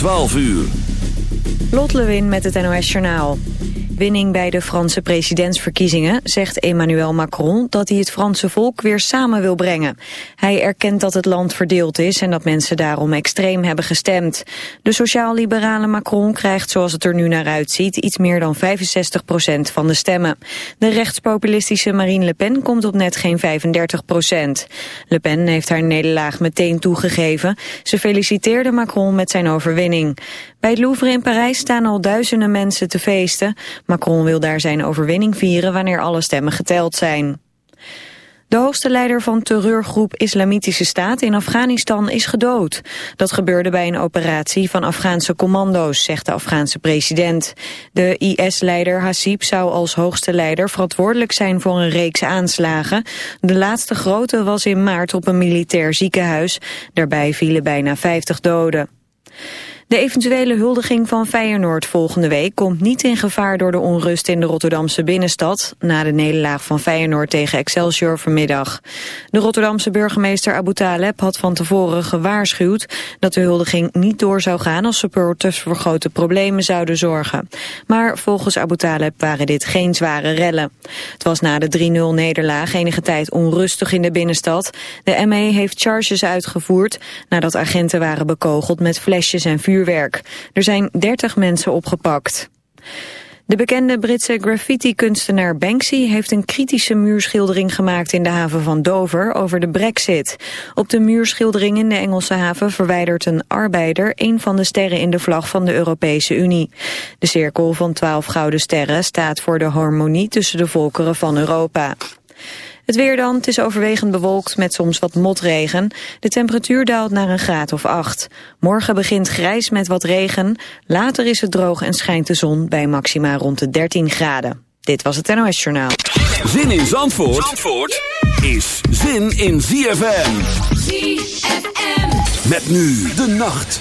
12 uur. Lot Lewin met het NOS Journaal. Winning bij de Franse presidentsverkiezingen zegt Emmanuel Macron dat hij het Franse volk weer samen wil brengen. Hij erkent dat het land verdeeld is en dat mensen daarom extreem hebben gestemd. De sociaal-liberale Macron krijgt zoals het er nu naar uitziet iets meer dan 65 procent van de stemmen. De rechtspopulistische Marine Le Pen komt op net geen 35 procent. Le Pen heeft haar nederlaag meteen toegegeven. Ze feliciteerde Macron met zijn overwinning. Bij het Louvre in Parijs staan al duizenden mensen te feesten. Macron wil daar zijn overwinning vieren wanneer alle stemmen geteld zijn. De hoogste leider van terreurgroep Islamitische Staat in Afghanistan is gedood. Dat gebeurde bij een operatie van Afghaanse commando's, zegt de Afghaanse president. De IS-leider Hasib zou als hoogste leider verantwoordelijk zijn voor een reeks aanslagen. De laatste grote was in maart op een militair ziekenhuis. Daarbij vielen bijna 50 doden. De eventuele huldiging van Feyenoord volgende week komt niet in gevaar door de onrust in de Rotterdamse binnenstad na de nederlaag van Feyenoord tegen Excelsior vanmiddag. De Rotterdamse burgemeester Abu Taleb had van tevoren gewaarschuwd dat de huldiging niet door zou gaan als supporters voor grote problemen zouden zorgen. Maar volgens Abu Taleb waren dit geen zware rellen. Het was na de 3-0 nederlaag enige tijd onrustig in de binnenstad. De ME heeft charges uitgevoerd nadat agenten waren bekogeld met flesjes en vuur er zijn 30 mensen opgepakt. De bekende Britse graffiti-kunstenaar Banksy heeft een kritische muurschildering gemaakt in de haven van Dover over de brexit. Op de muurschildering in de Engelse haven verwijdert een arbeider een van de sterren in de vlag van de Europese Unie. De cirkel van 12 gouden sterren staat voor de harmonie tussen de volkeren van Europa. Het weer dan, het is overwegend bewolkt met soms wat motregen. De temperatuur daalt naar een graad of 8. Morgen begint grijs met wat regen. Later is het droog en schijnt de zon bij maxima rond de 13 graden. Dit was het NOS Journaal. Zin in Zandvoort, Zandvoort is zin in ZFM. ZFM. Met nu de nacht.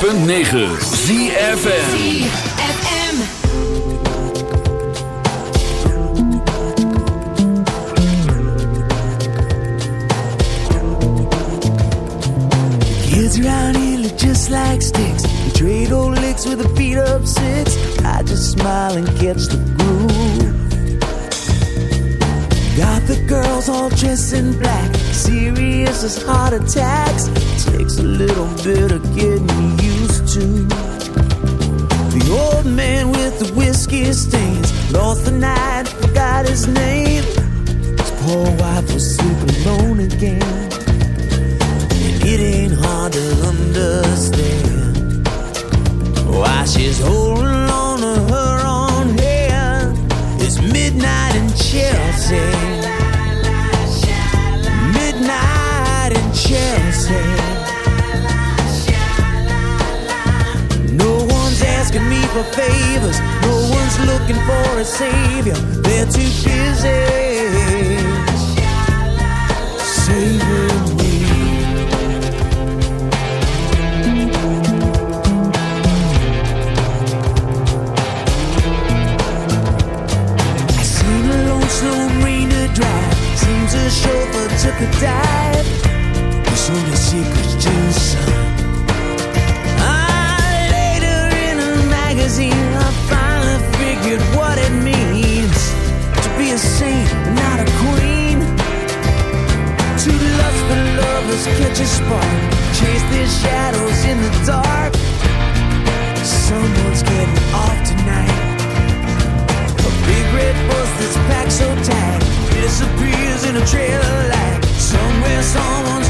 106.9 ZFN just like sticks. We trade old licks with a beat up six. I just smile and catch the groove. Got the girls all dressed in black, serious as heart attacks. Takes a little bit of getting used to. The old man with the whiskey stains lost the night, forgot his name. His poor wife was sleeping alone again. It ain't hard to understand why she's holding on to her own hand. It's midnight in Chelsea. Midnight in Chelsea. Asking me for favors. No one's looking for a savior. They're too busy saving me. I seen a lone slow rainer drive. Seems a chauffeur took a dive. We sold his secrets to the magazine, I finally figured what it means to be a saint, not a queen. Two lustful lovers catch a spark, chase their shadows in the dark. Someone's getting off tonight. A big red bus that's packed so tight disappears in a trail of light. Somewhere someone's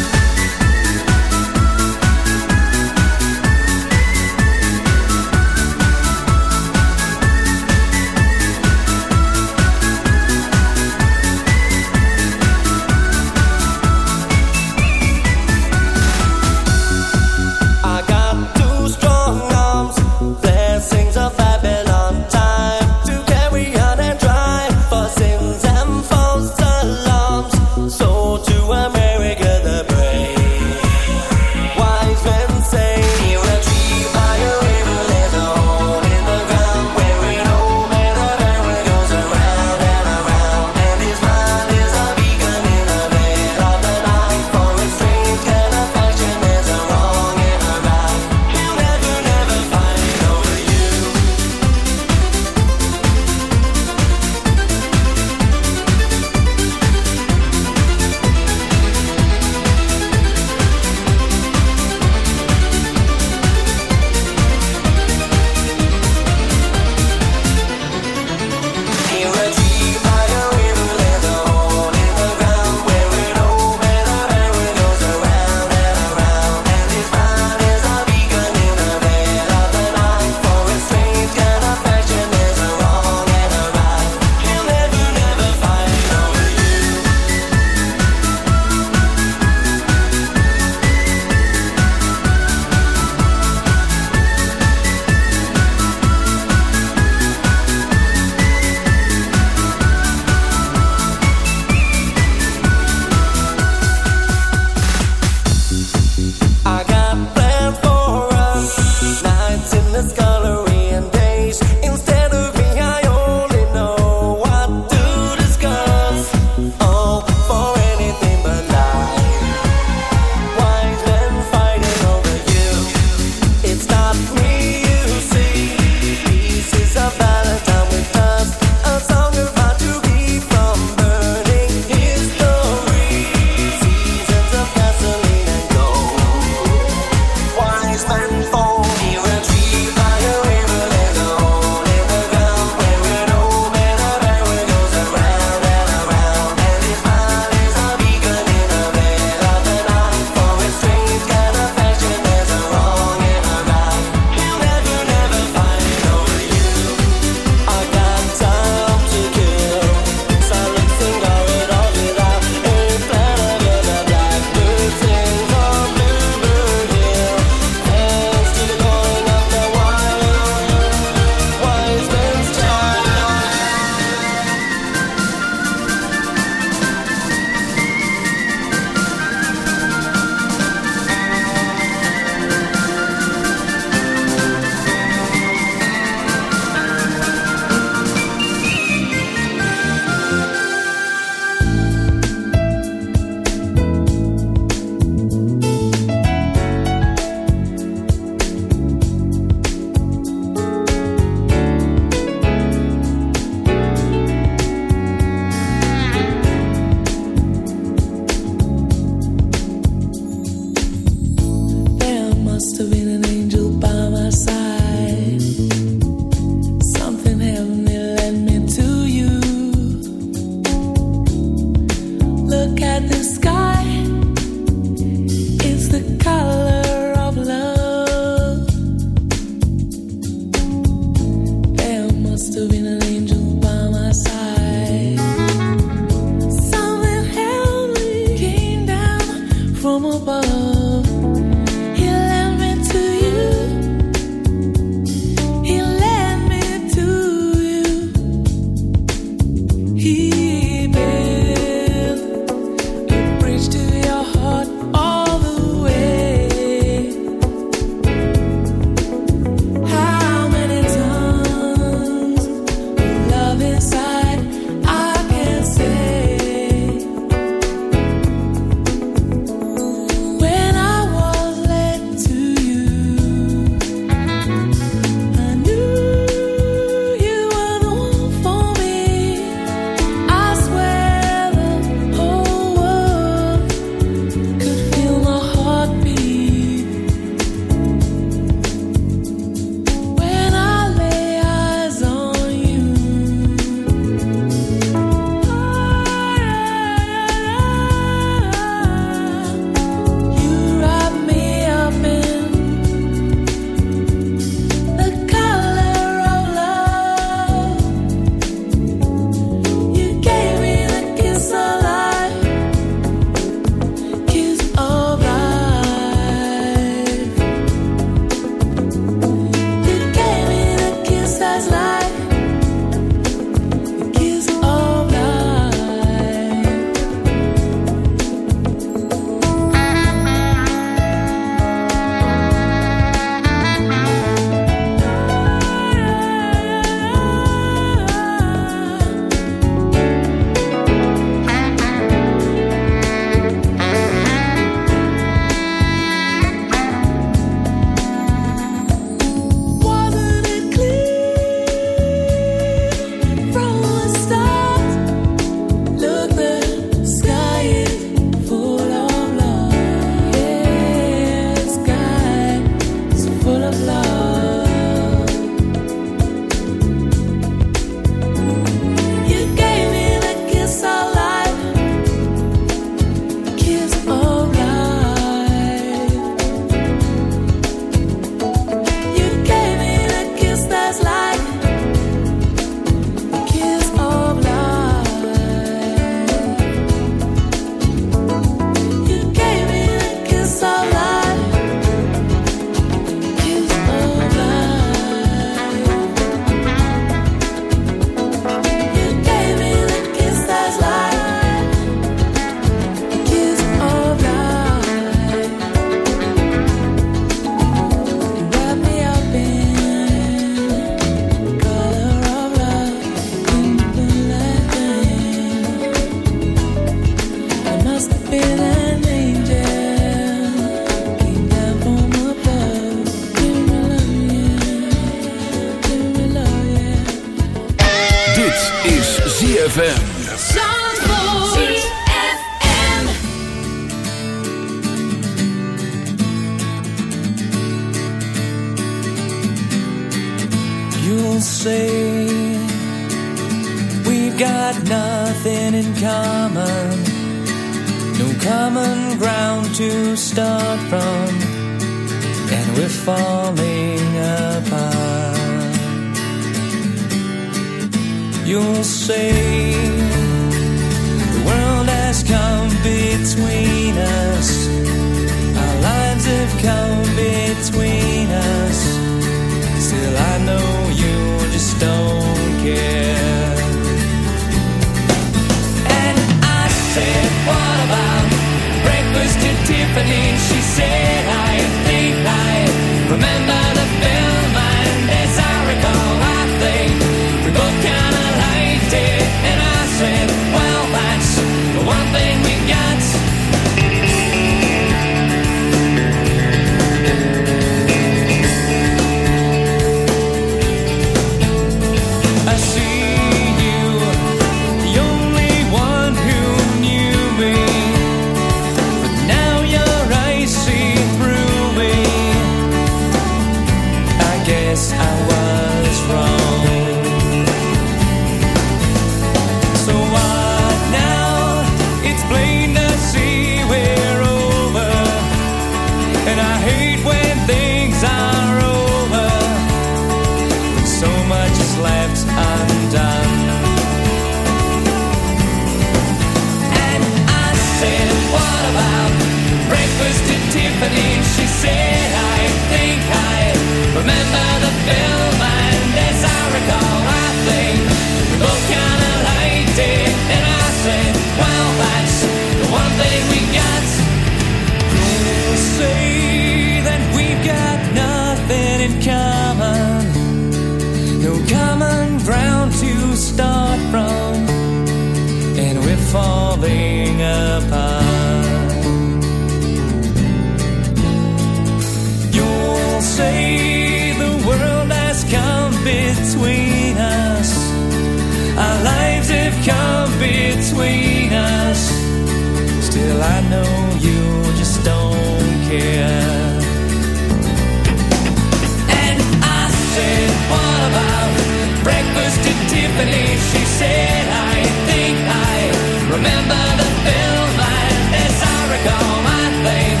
Tiffany, she said, I think I remember the film. And as I recall, I think.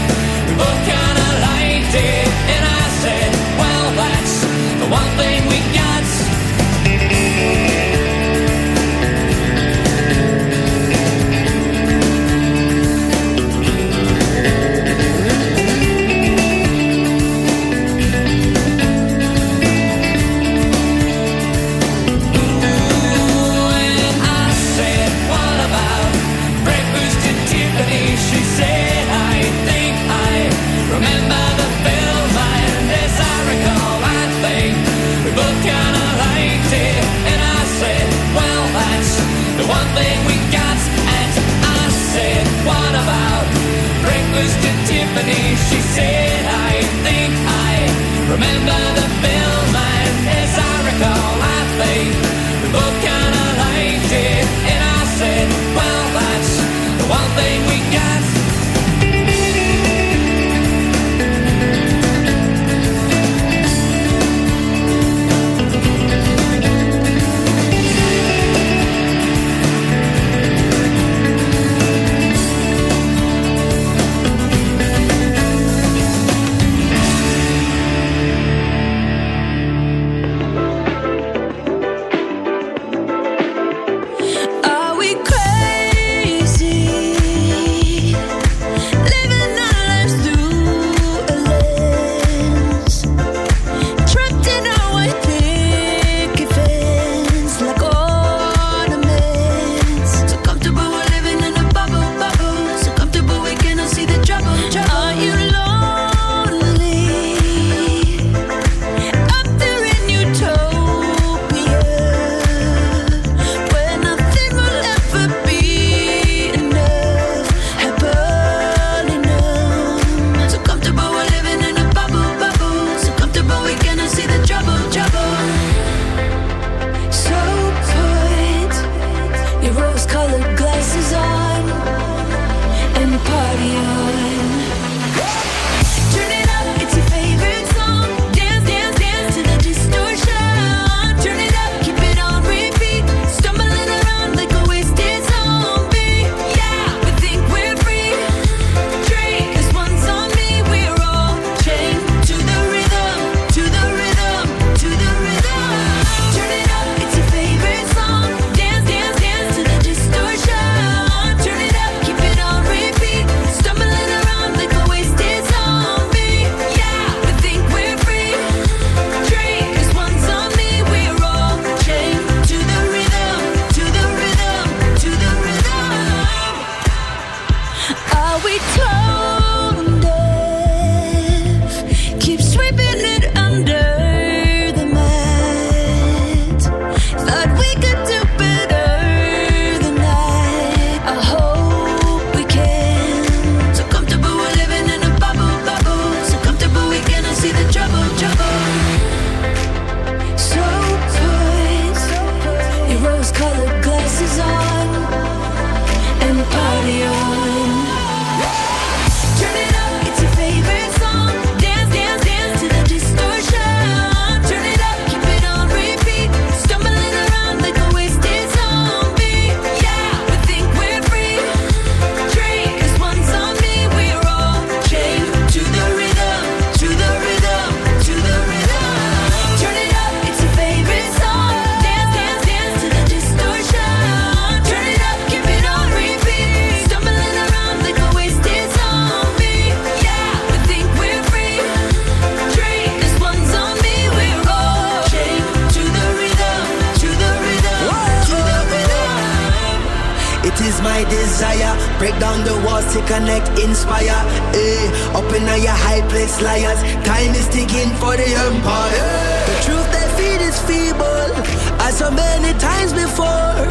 so many times before.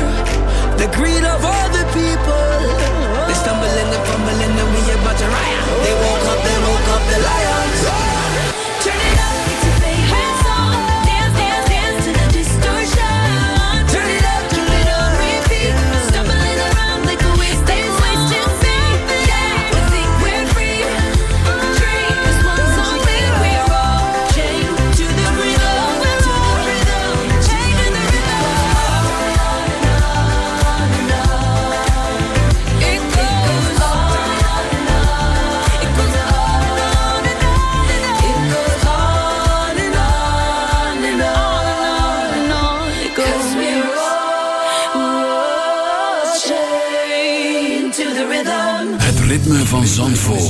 The greed of other people. Zandvoort.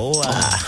Oh.